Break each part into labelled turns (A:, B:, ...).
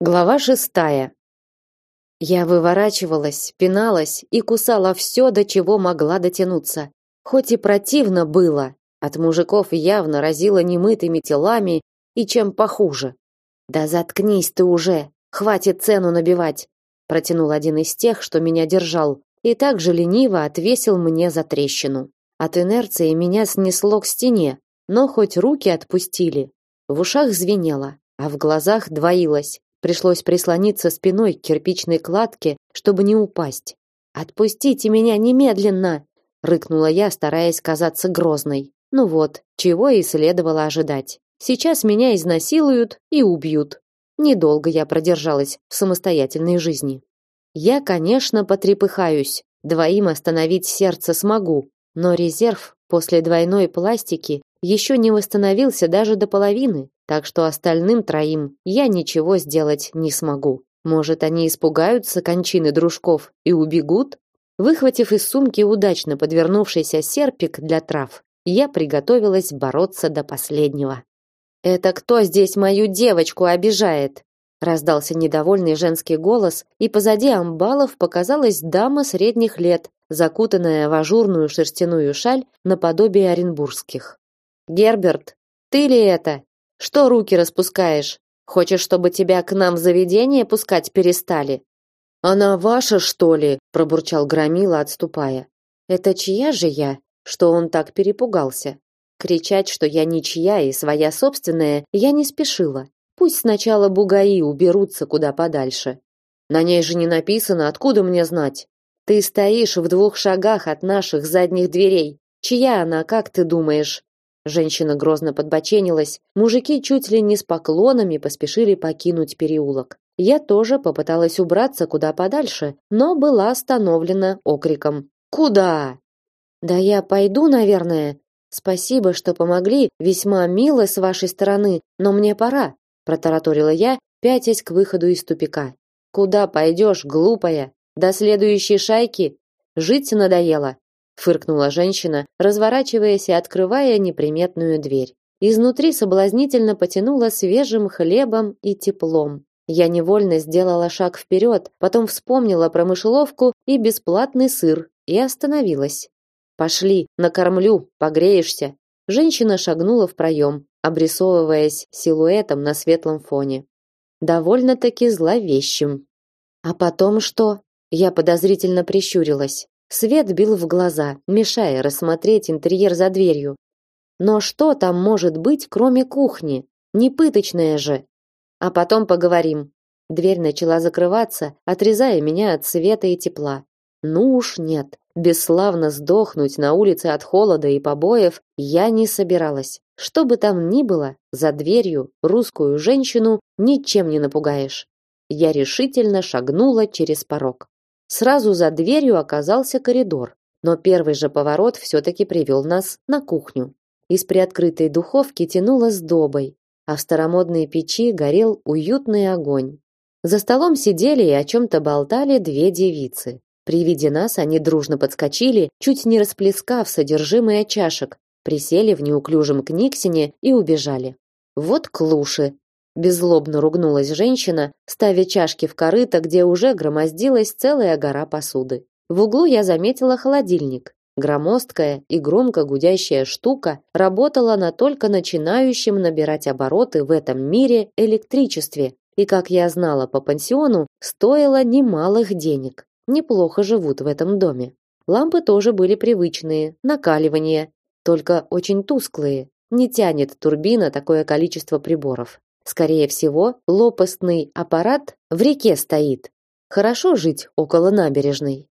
A: Глава шестая. Я выворачивалась, пиналась и кусала все, до чего могла дотянуться. Хоть и противно было, от мужиков явно разило немытыми телами и чем похуже. Да заткнись ты уже, хватит цену набивать, протянул один из тех, что меня держал, и так же лениво отвесил мне за трещину. От инерции меня снесло к стене, но хоть руки отпустили. В ушах звенело, а в глазах двоилось. Пришлось прислониться спиной к кирпичной кладке, чтобы не упасть. Отпустите меня немедленно, рыкнула я, стараясь казаться грозной. Ну вот, чего и следовало ожидать. Сейчас меня изнасилуют и убьют. Недолго я продержалась в самостоятельной жизни. Я, конечно, потрепыхаюсь. Двоим остановить сердце смогу, но резерв после двойной пластики еще не восстановился даже до половины так что остальным троим я ничего сделать не смогу. Может, они испугаются кончины дружков и убегут? Выхватив из сумки удачно подвернувшийся серпик для трав, я приготовилась бороться до последнего. Это кто здесь мою девочку обижает? раздался недовольный женский голос, и позади амбалов показалась дама средних лет, закутанная в ажурную шерстяную шаль наподобие оренбургских. Герберт, ты ли это? Что руки распускаешь? Хочешь, чтобы тебя к нам в заведение пускать перестали? Она ваша, что ли? пробурчал Громила, отступая. Это чья же я, что он так перепугался? Кричать, что я ничья и своя собственная, я не спешила. Пусть сначала бугаи уберутся куда подальше. На ней же не написано, откуда мне знать? Ты стоишь в двух шагах от наших задних дверей. Чья она, как ты думаешь? Женщина грозно подбоченилась. Мужики чуть ли не с поклонами поспешили покинуть переулок. Я тоже попыталась убраться куда подальше, но была остановлена окриком: "Куда?" "Да я пойду, наверное. Спасибо, что помогли, весьма мило с вашей стороны, но мне пора", протараторила я, пятясь к выходу из тупика. "Куда пойдешь, глупая? До следующей шайки? Жить надоело фыркнула женщина, разворачиваясь и открывая неприметную дверь. Изнутри соблазнительно потянуло свежим хлебом и теплом. Я невольно сделала шаг вперед, потом вспомнила про мышеловку и бесплатный сыр и остановилась. Пошли, накормлю, погреешься. Женщина шагнула в проем, обрисовываясь силуэтом на светлом фоне. Довольно-таки зловещим. А потом что? Я подозрительно прищурилась. Свет бил в глаза, мешая рассмотреть интерьер за дверью. Но что там может быть, кроме кухни? Не пыточная же. А потом поговорим. Дверь начала закрываться, отрезая меня от света и тепла. Ну уж нет. Бесславно сдохнуть на улице от холода и побоев я не собиралась. Что бы там ни было, за дверью русскую женщину ничем не напугаешь. Я решительно шагнула через порог. Сразу за дверью оказался коридор, но первый же поворот все-таки привел нас на кухню. Из приоткрытой духовки тянуло сдобой, а в старомодной печи горел уютный огонь. За столом сидели и о чем-то болтали две девицы. При виде нас они дружно подскочили, чуть не расплескав содержимое чашек, присели в неуклюжем книгсине и убежали. Вот клуши, Беззлобно ругнулась женщина, ставя чашки в корыто, где уже громоздилась целая гора посуды. В углу я заметила холодильник. Громоздкая и громко гудящая штука работала на только начинающем набирать обороты в этом мире электричестве, и, как я знала по пансиону, стоила немалых денег. Неплохо живут в этом доме. Лампы тоже были привычные, накаливание, только очень тусклые. Не тянет турбина такое количество приборов. Скорее всего, лопастный аппарат в реке стоит. Хорошо жить около набережной.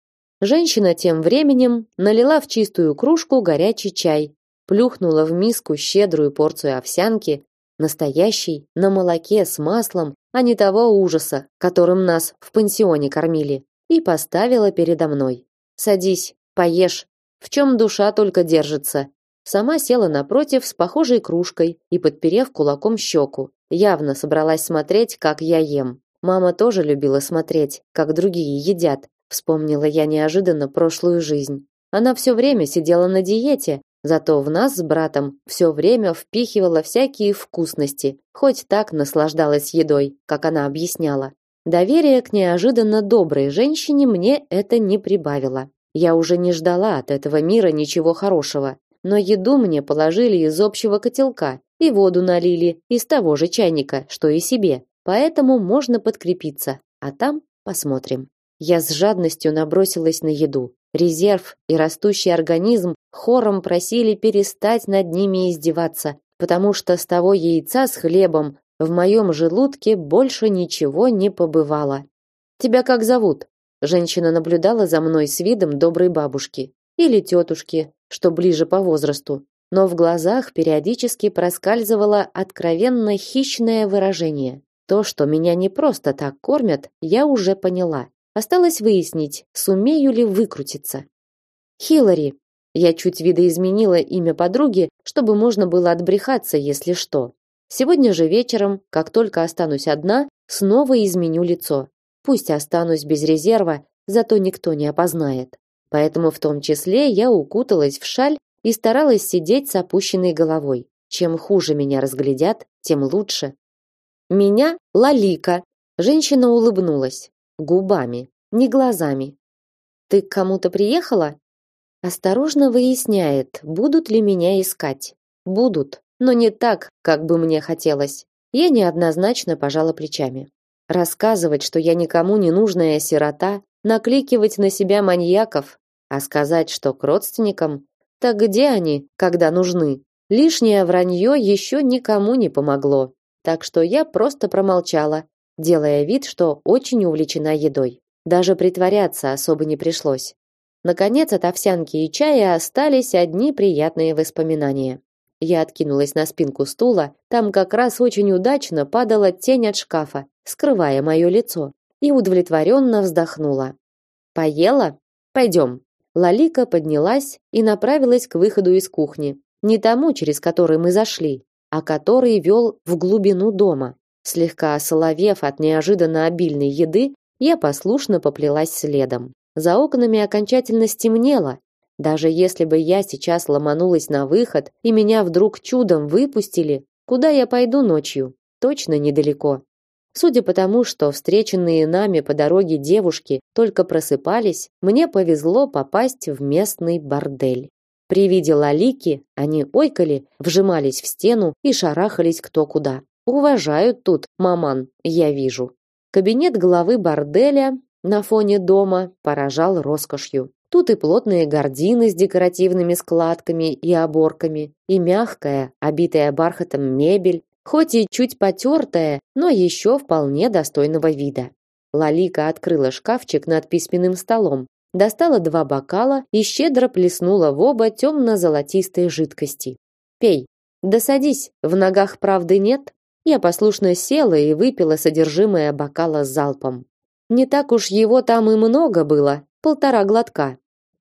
A: Женщина тем временем налила в чистую кружку горячий чай, плюхнула в миску щедрую порцию овсянки, настоящей, на молоке с маслом, а не того ужаса, которым нас в пансионе кормили, и поставила передо мной. Садись, поешь. В чем душа только держится. Сама села напротив с похожей кружкой и подперев кулаком щеку, Явно собралась смотреть, как я ем. Мама тоже любила смотреть, как другие едят. Вспомнила я неожиданно прошлую жизнь. Она все время сидела на диете, Зато в нас с братом все время впихивала всякие вкусности, хоть так наслаждалась едой, как она объясняла. Доверие к неожиданно доброй женщине мне это не прибавило. Я уже не ждала от этого мира ничего хорошего, но еду мне положили из общего котелка и воду налили из того же чайника, что и себе. Поэтому можно подкрепиться, а там посмотрим. Я с жадностью набросилась на еду. Резерв и растущий организм хором просили перестать над ними издеваться, потому что с того яйца с хлебом в моем желудке больше ничего не побывало. Тебя как зовут? Женщина наблюдала за мной с видом доброй бабушки или тетушки, что ближе по возрасту, но в глазах периодически проскальзывало откровенно хищное выражение. То, что меня не просто так кормят, я уже поняла. Осталось выяснить, сумею ли выкрутиться. Хиллари. Я чуть видоизменила имя подруги, чтобы можно было отбрехаться, если что. Сегодня же вечером, как только останусь одна, снова изменю лицо. Пусть останусь без резерва, зато никто не опознает. Поэтому в том числе я укуталась в шаль и старалась сидеть с опущенной головой. Чем хуже меня разглядят, тем лучше. Меня Лалика. Женщина улыбнулась губами, не глазами. Ты к кому-то приехала? Осторожно выясняет, будут ли меня искать. Будут, но не так, как бы мне хотелось. Я неоднозначно пожала плечами. Рассказывать, что я никому не нужная сирота, накликивать на себя маньяков, а сказать, что к родственникам, так где они, когда нужны? Лишнее вранье еще никому не помогло. Так что я просто промолчала, делая вид, что очень увлечена едой. Даже притворяться особо не пришлось. Наконец от овсянки и чая остались одни приятные воспоминания. Я откинулась на спинку стула, там как раз очень удачно падала тень от шкафа, скрывая мое лицо, и удовлетворенно вздохнула. Поела? Пойдем. Лалика поднялась и направилась к выходу из кухни, не тому, через который мы зашли, а который вел в глубину дома. Слегка осоловев от неожиданно обильной еды, я послушно поплелась следом. За окнами окончательно стемнело. Даже если бы я сейчас ломанулась на выход и меня вдруг чудом выпустили, куда я пойду ночью? Точно недалеко. Судя по тому, что встреченные нами по дороге девушки только просыпались, мне повезло попасть в местный бордель. При виде Лалики они ойкали, вжимались в стену и шарахались кто куда. Уважают тут маман, я вижу. Кабинет главы борделя на фоне дома поражал роскошью. Тут и плотные гардины с декоративными складками и оборками, и мягкая, обитая бархатом мебель, хоть и чуть потертая, но еще вполне достойного вида. Лалика открыла шкафчик над письменным столом, достала два бокала и щедро плеснула в оба темно-золотистой жидкости. «Пей. Да садись, в ногах правды нет?» Я послушно села и выпила содержимое бокала залпом. Не так уж его там и много было, полтора глотка.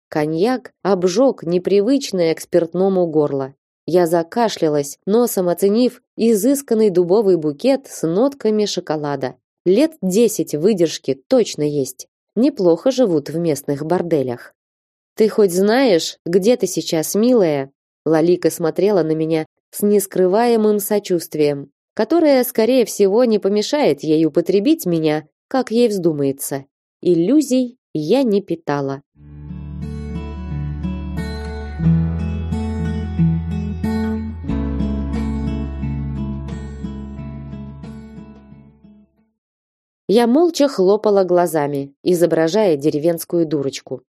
A: Коньяк обжег непривычное к спиртному горло. Я закашлялась, носом оценив изысканный дубовый букет с нотками шоколада. Лет десять выдержки точно есть. Неплохо живут в местных борделях. Ты хоть знаешь, где ты сейчас, милая? Лалика смотрела на меня с нескрываемым сочувствием которая, скорее всего, не помешает ей употребить меня, как ей вздумается. Иллюзий я не питала. Я молча хлопала глазами, изображая деревенскую дурочку.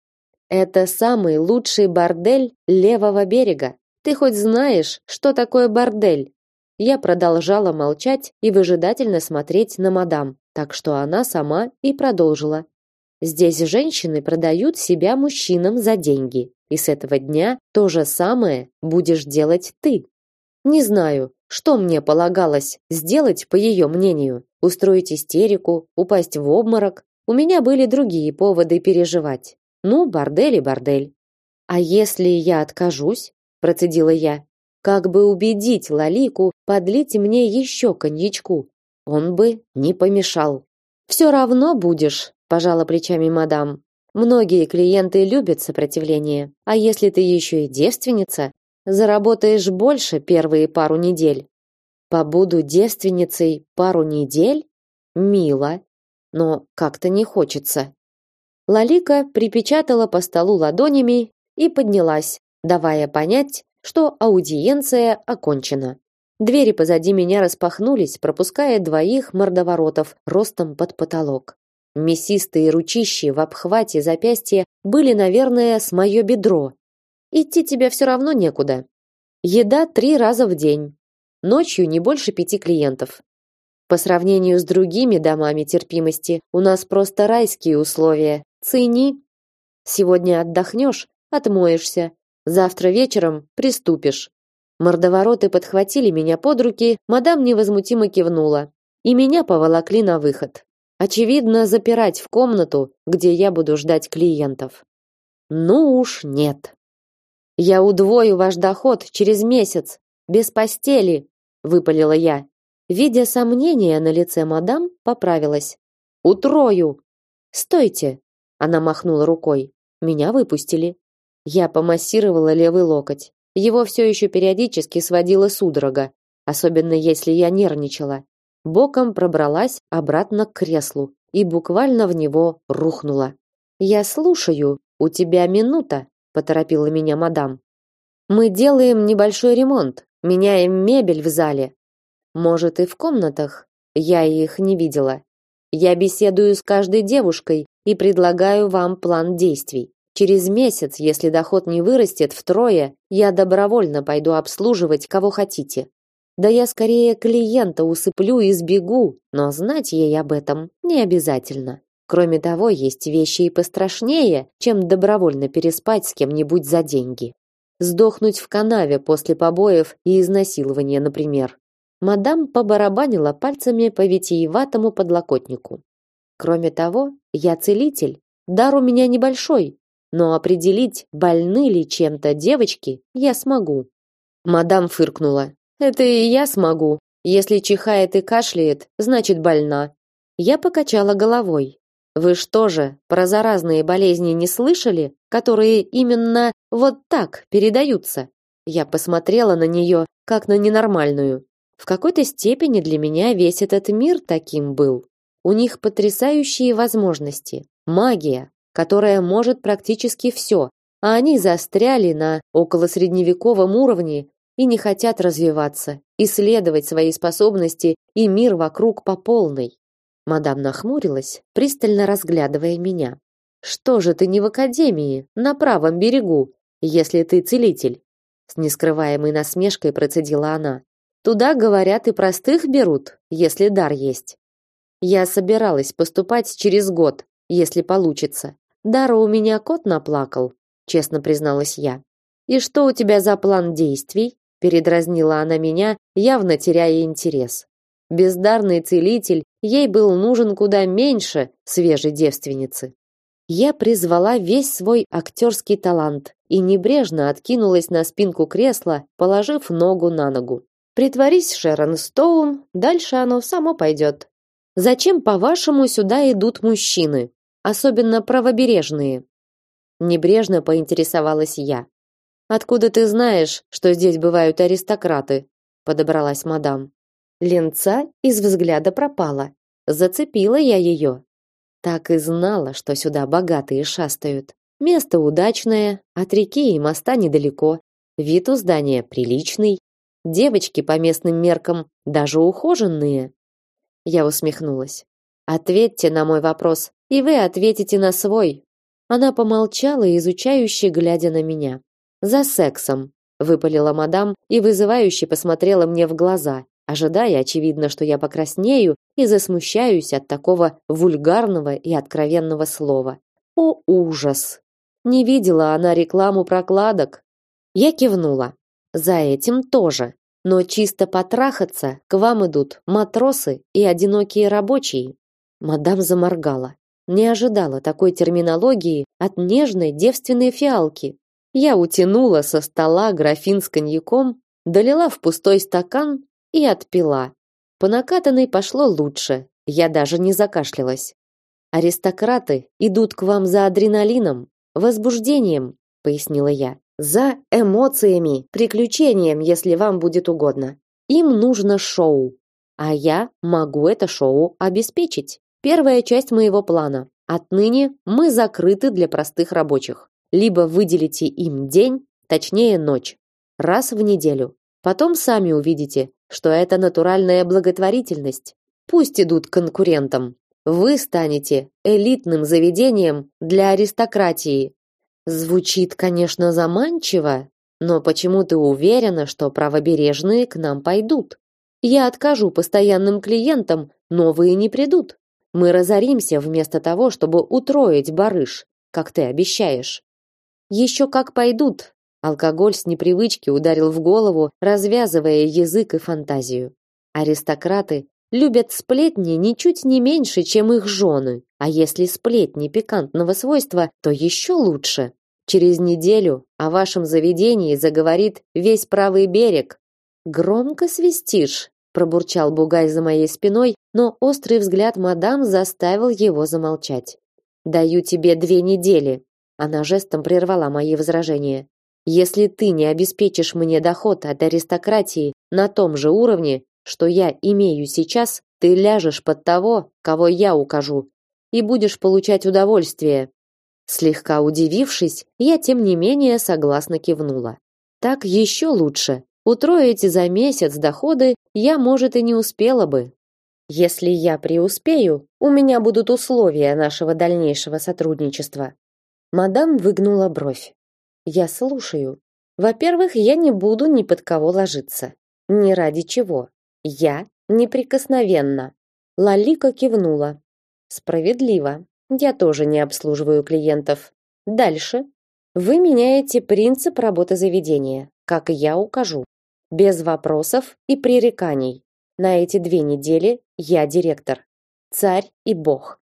A: Это самый лучший бордель левого берега. Ты хоть знаешь, что такое бордель? Я продолжала молчать и выжидательно смотреть на мадам, так что она сама и продолжила. Здесь женщины продают себя мужчинам за деньги, и с этого дня то же самое будешь делать ты. Не знаю, что мне полагалось сделать по ее мнению: устроить истерику, упасть в обморок. У меня были другие поводы переживать. Ну, бордель и бордель. А если я откажусь? процедила я как бы убедить Лалику подлить мне еще коньячку. Он бы не помешал. Все равно будешь, пожала плечами мадам. Многие клиенты любят сопротивление. А если ты еще и девственница, заработаешь больше первые пару недель. Побуду девственницей пару недель? Мило, но как-то не хочется. Лалика припечатала по столу ладонями и поднялась, давая понять, что аудиенция окончена. Двери позади меня распахнулись, пропуская двоих мордоворотов ростом под потолок. Мясистые ручищи в обхвате запястья были, наверное, с мое бедро. Идти тебе все равно некуда. Еда три раза в день. Ночью не больше пяти клиентов. По сравнению с другими домами терпимости, у нас просто райские условия. Цени. Сегодня отдохнешь, отмоешься. Завтра вечером приступишь. Мордовороты подхватили меня под руки, мадам невозмутимо кивнула, и меня поволокли на выход. Очевидно, запирать в комнату, где я буду ждать клиентов. Ну уж нет. Я удвою ваш доход через месяц, без постели, выпалила я. Видя сомнения на лице мадам, поправилась. Утрою. Стойте, она махнула рукой. Меня выпустили. Я помассировала левый локоть. Его все еще периодически сводила судорога, особенно если я нервничала. Боком пробралась обратно к креслу и буквально в него рухнула. Я слушаю. У тебя минута, поторопила меня мадам. Мы делаем небольшой ремонт, меняем мебель в зале. Может, и в комнатах. Я их не видела. Я беседую с каждой девушкой и предлагаю вам план действий. Через месяц, если доход не вырастет втрое, я добровольно пойду обслуживать кого хотите. Да я скорее клиента усыплю и сбегу, но знать ей об этом не обязательно. Кроме того, есть вещи и пострашнее, чем добровольно переспать с кем-нибудь за деньги. Сдохнуть в канаве после побоев и изнасилования, например. Мадам побарабанила пальцами по витиеватому подлокотнику. Кроме того, я целитель. Дар у меня небольшой, но определить, больны ли чем-то девочки, я смогу. Мадам фыркнула. Это и я смогу. Если чихает и кашляет, значит больна. Я покачала головой. Вы что же, про заразные болезни не слышали, которые именно вот так передаются? Я посмотрела на нее, как на ненормальную. В какой-то степени для меня весь этот мир таким был. У них потрясающие возможности. Магия, которая может практически все, а они застряли на околосредневековом уровне и не хотят развиваться, исследовать свои способности и мир вокруг по полной. Мадам нахмурилась, пристально разглядывая меня. Что же ты не в академии, на правом берегу, если ты целитель? С нескрываемой насмешкой процедила она. Туда говорят и простых берут, если дар есть. Я собиралась поступать через год, если получится. Дара у меня кот наплакал, честно призналась я. И что у тебя за план действий? передразнила она меня, явно теряя интерес. Бездарный целитель ей был нужен куда меньше свежей девственницы. Я призвала весь свой актерский талант и небрежно откинулась на спинку кресла, положив ногу на ногу. Притворись, Шерон Стоун, дальше оно само пойдет. Зачем, по-вашему, сюда идут мужчины? особенно правобережные. Небрежно поинтересовалась я. Откуда ты знаешь, что здесь бывают аристократы? подобралась мадам. Ленца из взгляда пропала. Зацепила я ее. Так и знала, что сюда богатые шастают. Место удачное, от реки и моста недалеко. Вид у здания приличный. Девочки по местным меркам даже ухоженные. Я усмехнулась. Ответьте на мой вопрос, и вы ответите на свой. Она помолчала, изучающе глядя на меня. За сексом, выпалила мадам и вызывающе посмотрела мне в глаза, ожидая, очевидно, что я покраснею и засмущаюсь от такого вульгарного и откровенного слова. О ужас. Не видела она рекламу прокладок. Я кивнула. За этим тоже. Но чисто потрахаться к вам идут матросы и одинокие рабочие. Мадам заморгала. Не ожидала такой терминологии от нежной девственной фиалки. Я утянула со стола графин с коньяком, долила в пустой стакан и отпила. По накатанной пошло лучше. Я даже не закашлялась. Аристократы идут к вам за адреналином, возбуждением, пояснила я. За эмоциями, приключением, если вам будет угодно. Им нужно шоу. А я могу это шоу обеспечить. Первая часть моего плана. Отныне мы закрыты для простых рабочих. Либо выделите им день, точнее ночь, раз в неделю. Потом сами увидите, что это натуральная благотворительность. Пусть идут конкурентам. Вы станете элитным заведением для аристократии, Звучит, конечно, заманчиво, но почему ты уверена, что правобережные к нам пойдут? Я откажу постоянным клиентам, новые не придут. Мы разоримся вместо того, чтобы утроить барыш, как ты обещаешь. Еще как пойдут. Алкоголь с непривычки ударил в голову, развязывая язык и фантазию. Аристократы любят сплетни ничуть не меньше, чем их жены, а если сплетни пикантного свойства, то еще лучше. Через неделю о вашем заведении заговорит весь правый берег. Громко свистишь, пробурчал Бугай за моей спиной, но острый взгляд мадам заставил его замолчать. Даю тебе две недели. Она жестом прервала мои возражения. Если ты не обеспечишь мне доход от аристократии на том же уровне, что я имею сейчас, ты ляжешь под того, кого я укажу, и будешь получать удовольствие. Слегка удивившись, я тем не менее согласно кивнула. Так еще лучше. Утроить за месяц доходы я, может, и не успела бы. Если я преуспею, у меня будут условия нашего дальнейшего сотрудничества. Мадам выгнула бровь. Я слушаю. Во-первых, я не буду ни под кого ложиться. Ни ради чего. Я неприкосновенна. Лалика кивнула. Справедливо. Я тоже не обслуживаю клиентов. Дальше. Вы меняете принцип работы заведения, как я укажу. Без вопросов и пререканий. На эти две недели я директор. Царь и бог.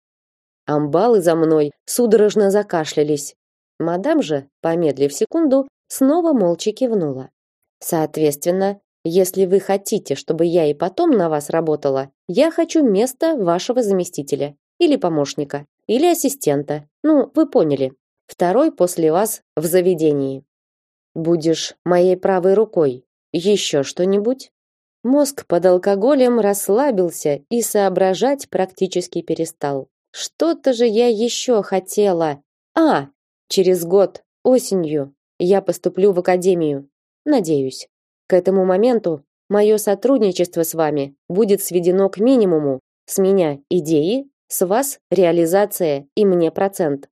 A: Амбалы за мной судорожно закашлялись. Мадам же, помедлив секунду, снова молча кивнула. Соответственно, если вы хотите, чтобы я и потом на вас работала, я хочу место вашего заместителя или помощника или ассистента. Ну, вы поняли. Второй после вас в заведении. Будешь моей правой рукой. Еще что-нибудь? Мозг под алкоголем расслабился и соображать практически перестал. Что-то же я еще хотела. А, через год, осенью, я поступлю в академию. Надеюсь. К этому моменту мое сотрудничество с вами будет сведено к минимуму. С меня идеи, с вас реализация и мне процент.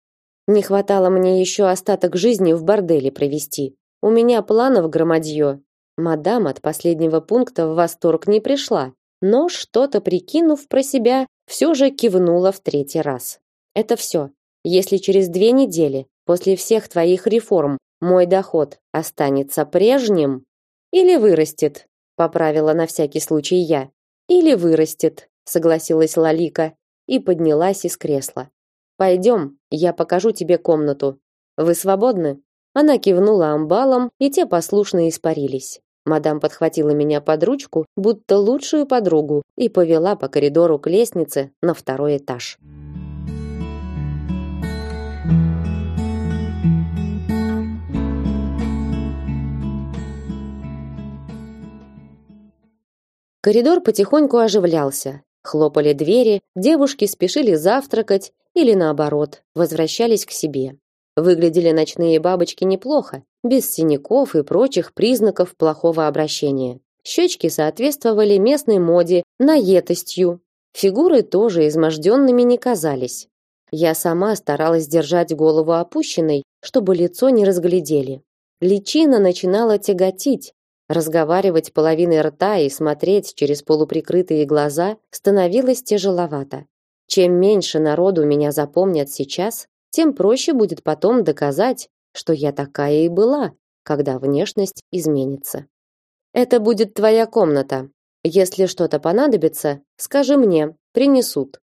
A: Не хватало мне еще остаток жизни в борделе провести. У меня планов громадье. Мадам от последнего пункта в восторг не пришла, но что-то прикинув про себя, все же кивнула в третий раз. Это все. Если через две недели после всех твоих реформ мой доход останется прежним или вырастет, поправила на всякий случай я. Или вырастет, согласилась Лалика и поднялась из кресла. Пойдем, я покажу тебе комнату. Вы свободны? Она кивнула амбалам, и те послушно испарились. Мадам подхватила меня под ручку, будто лучшую подругу, и повела по коридору к лестнице на второй этаж. Коридор потихоньку оживлялся. Хлопали двери, девушки спешили завтракать или наоборот, возвращались к себе. Выглядели ночные бабочки неплохо, без синяков и прочих признаков плохого обращения. Щечки соответствовали местной моде, наетостью. Фигуры тоже изможденными не казались. Я сама старалась держать голову опущенной, чтобы лицо не разглядели. Личина начинала тяготить, Разговаривать половиной рта и смотреть через полуприкрытые глаза становилось тяжеловато. Чем меньше народу меня запомнят сейчас, тем проще будет потом доказать, что я такая и была, когда внешность изменится. Это будет твоя комната. Если что-то понадобится, скажи мне, принесут.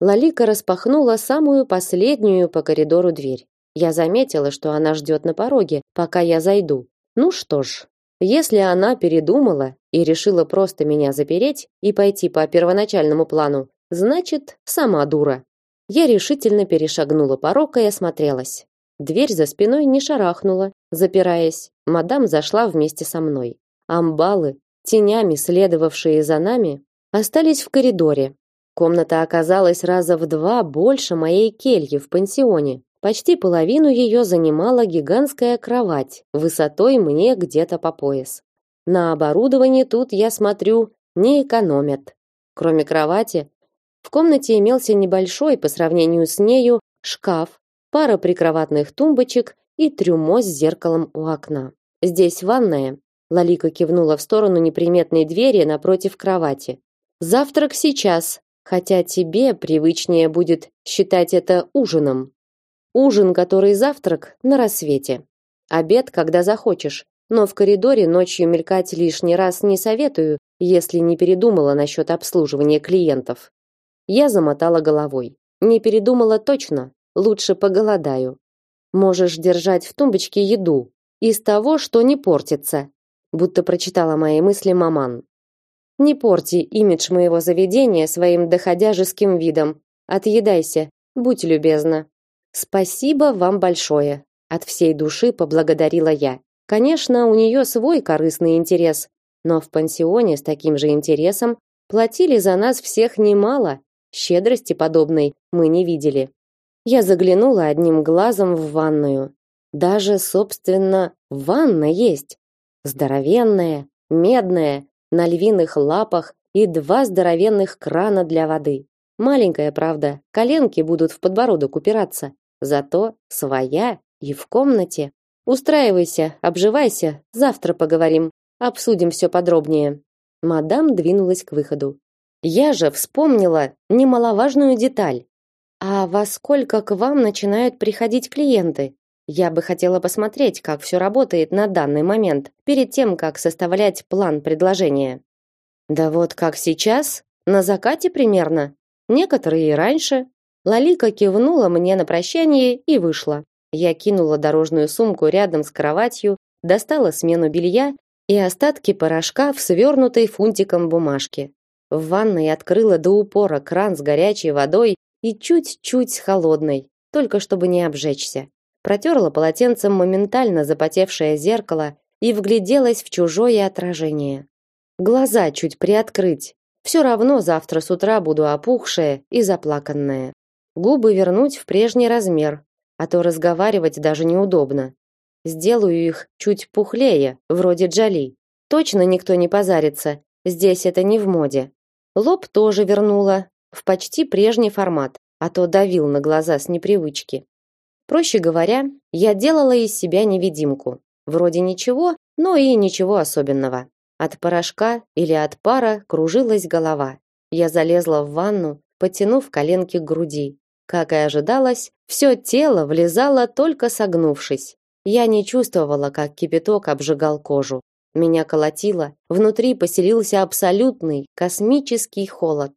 A: Лалика распахнула самую последнюю по коридору дверь. Я заметила, что она ждет на пороге, пока я зайду. Ну что ж, если она передумала и решила просто меня запереть и пойти по первоначальному плану, значит, сама дура. Я решительно перешагнула порог и осмотрелась. Дверь за спиной не шарахнула, запираясь. Мадам зашла вместе со мной. Амбалы, тенями следовавшие за нами, остались в коридоре. Комната оказалась раза в два больше моей кельи в пансионе. Почти половину ее занимала гигантская кровать, высотой мне где-то по пояс. На оборудование тут, я смотрю, не экономят. Кроме кровати, в комнате имелся небольшой по сравнению с нею шкаф, пара прикроватных тумбочек и трюмо с зеркалом у окна. Здесь ванная. Лалика кивнула в сторону неприметной двери напротив кровати. Завтрак сейчас, хотя тебе привычнее будет считать это ужином. Ужин, который завтрак, на рассвете. Обед, когда захочешь. Но в коридоре ночью мелькать лишний раз не советую, если не передумала насчет обслуживания клиентов. Я замотала головой. Не передумала точно. Лучше поголодаю. Можешь держать в тумбочке еду из того, что не портится, будто прочитала мои мысли маман. Не порти имидж моего заведения своим доходяжеским видом. Отъедайся, будь любезна. Спасибо вам большое, от всей души поблагодарила я. Конечно, у нее свой корыстный интерес, но в пансионе с таким же интересом платили за нас всех немало. Щедрости подобной мы не видели. Я заглянула одним глазом в ванную. Даже, собственно, ванна есть. Здоровенная, медная, на львиных лапах и два здоровенных крана для воды. Маленькая, правда, коленки будут в подбородок упираться, зато своя и в комнате. Устраивайся, обживайся, завтра поговорим, обсудим все подробнее. Мадам двинулась к выходу. Я же вспомнила немаловажную деталь. А во сколько к вам начинают приходить клиенты? Я бы хотела посмотреть, как все работает на данный момент, перед тем, как составлять план предложения. Да вот как сейчас, на закате примерно. Некоторые и раньше. Лалика кивнула мне на прощание и вышла. Я кинула дорожную сумку рядом с кроватью, достала смену белья и остатки порошка в свернутой фунтиком бумажке. В ванной открыла до упора кран с горячей водой и чуть-чуть холодной, только чтобы не обжечься. Протерла полотенцем моментально запотевшее зеркало и вгляделась в чужое отражение. Глаза чуть приоткрыть. Все равно завтра с утра буду опухшая и заплаканная. Губы вернуть в прежний размер, а то разговаривать даже неудобно. Сделаю их чуть пухлее, вроде Джоли. Точно никто не позарится. Здесь это не в моде. Лоб тоже вернула, в почти прежний формат, а то давил на глаза с непривычки. Проще говоря, я делала из себя невидимку. Вроде ничего, но и ничего особенного. От порошка или от пара кружилась голова. Я залезла в ванну, подтянув коленки к груди. Как и ожидалось, все тело влезало только согнувшись. Я не чувствовала, как кипяток обжигал кожу. Меня колотило, внутри поселился абсолютный космический холод.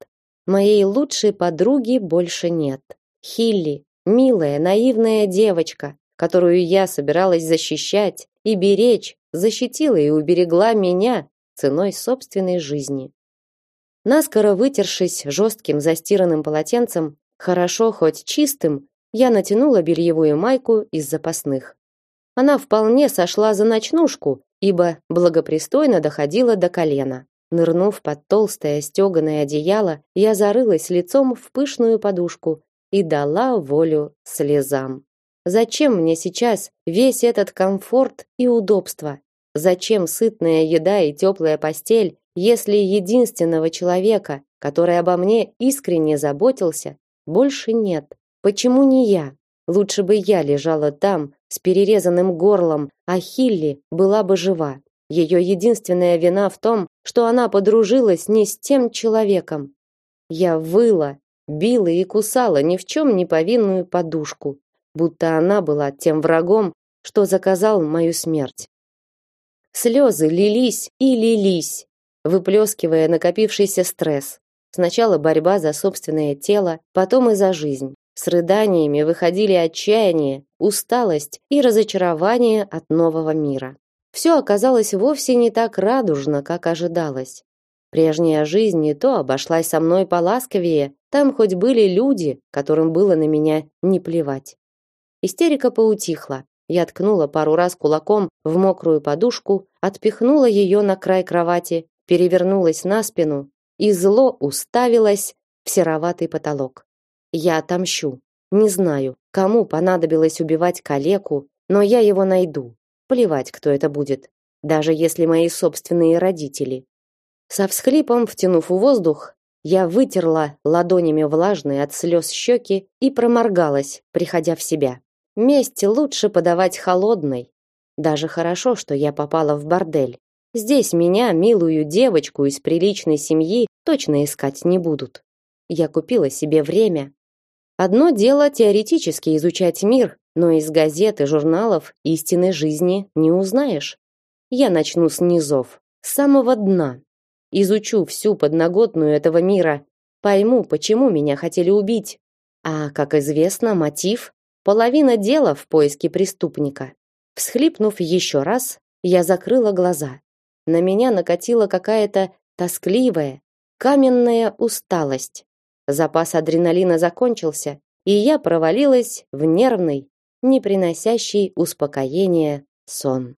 A: Моей лучшей подруги больше нет. Хилли, милая, наивная девочка, которую я собиралась защищать и беречь, защитила и уберегла меня ценой собственной жизни. Наскоро вытершись жестким застиранным полотенцем, хорошо хоть чистым, я натянула бельевую майку из запасных. Она вполне сошла за ночнушку, ибо благопристойно доходила до колена. Нырнув под толстое стеганое одеяло, я зарылась лицом в пышную подушку и дала волю слезам. Зачем мне сейчас весь этот комфорт и удобство? Зачем сытная еда и теплая постель, если единственного человека, который обо мне искренне заботился, больше нет? Почему не я? Лучше бы я лежала там с перерезанным горлом, а Хилли была бы жива. Ее единственная вина в том, что она подружилась не с тем человеком. Я выла, била и кусала ни в чем не повинную подушку, будто она была тем врагом, что заказал мою смерть. Слезы лились и лились, выплескивая накопившийся стресс. Сначала борьба за собственное тело, потом и за жизнь. С рыданиями выходили отчаяние, усталость и разочарование от нового мира все оказалось вовсе не так радужно, как ожидалось. Прежняя жизнь не то обошлась со мной поласковее, там хоть были люди, которым было на меня не плевать. Истерика поутихла. Я ткнула пару раз кулаком в мокрую подушку, отпихнула ее на край кровати, перевернулась на спину и зло уставилась в сероватый потолок. Я отомщу. Не знаю, кому понадобилось убивать калеку, но я его найду. Плевать, кто это будет, даже если мои собственные родители. Со всхлипом втянув воздух, я вытерла ладонями влажные от слез щеки и проморгалась, приходя в себя. Месть лучше подавать холодной. Даже хорошо, что я попала в бордель. Здесь меня, милую девочку из приличной семьи, точно искать не будут. Я купила себе время. Одно дело теоретически изучать мир, но из газет и журналов истинной жизни не узнаешь. Я начну с низов, с самого дна. Изучу всю подноготную этого мира, пойму, почему меня хотели убить. А, как известно, мотив половина дела в поиске преступника. Всхлипнув еще раз, я закрыла глаза. На меня накатила какая-то тоскливая, каменная усталость. Запас адреналина закончился, и я провалилась в нервный, не приносящий успокоения сон.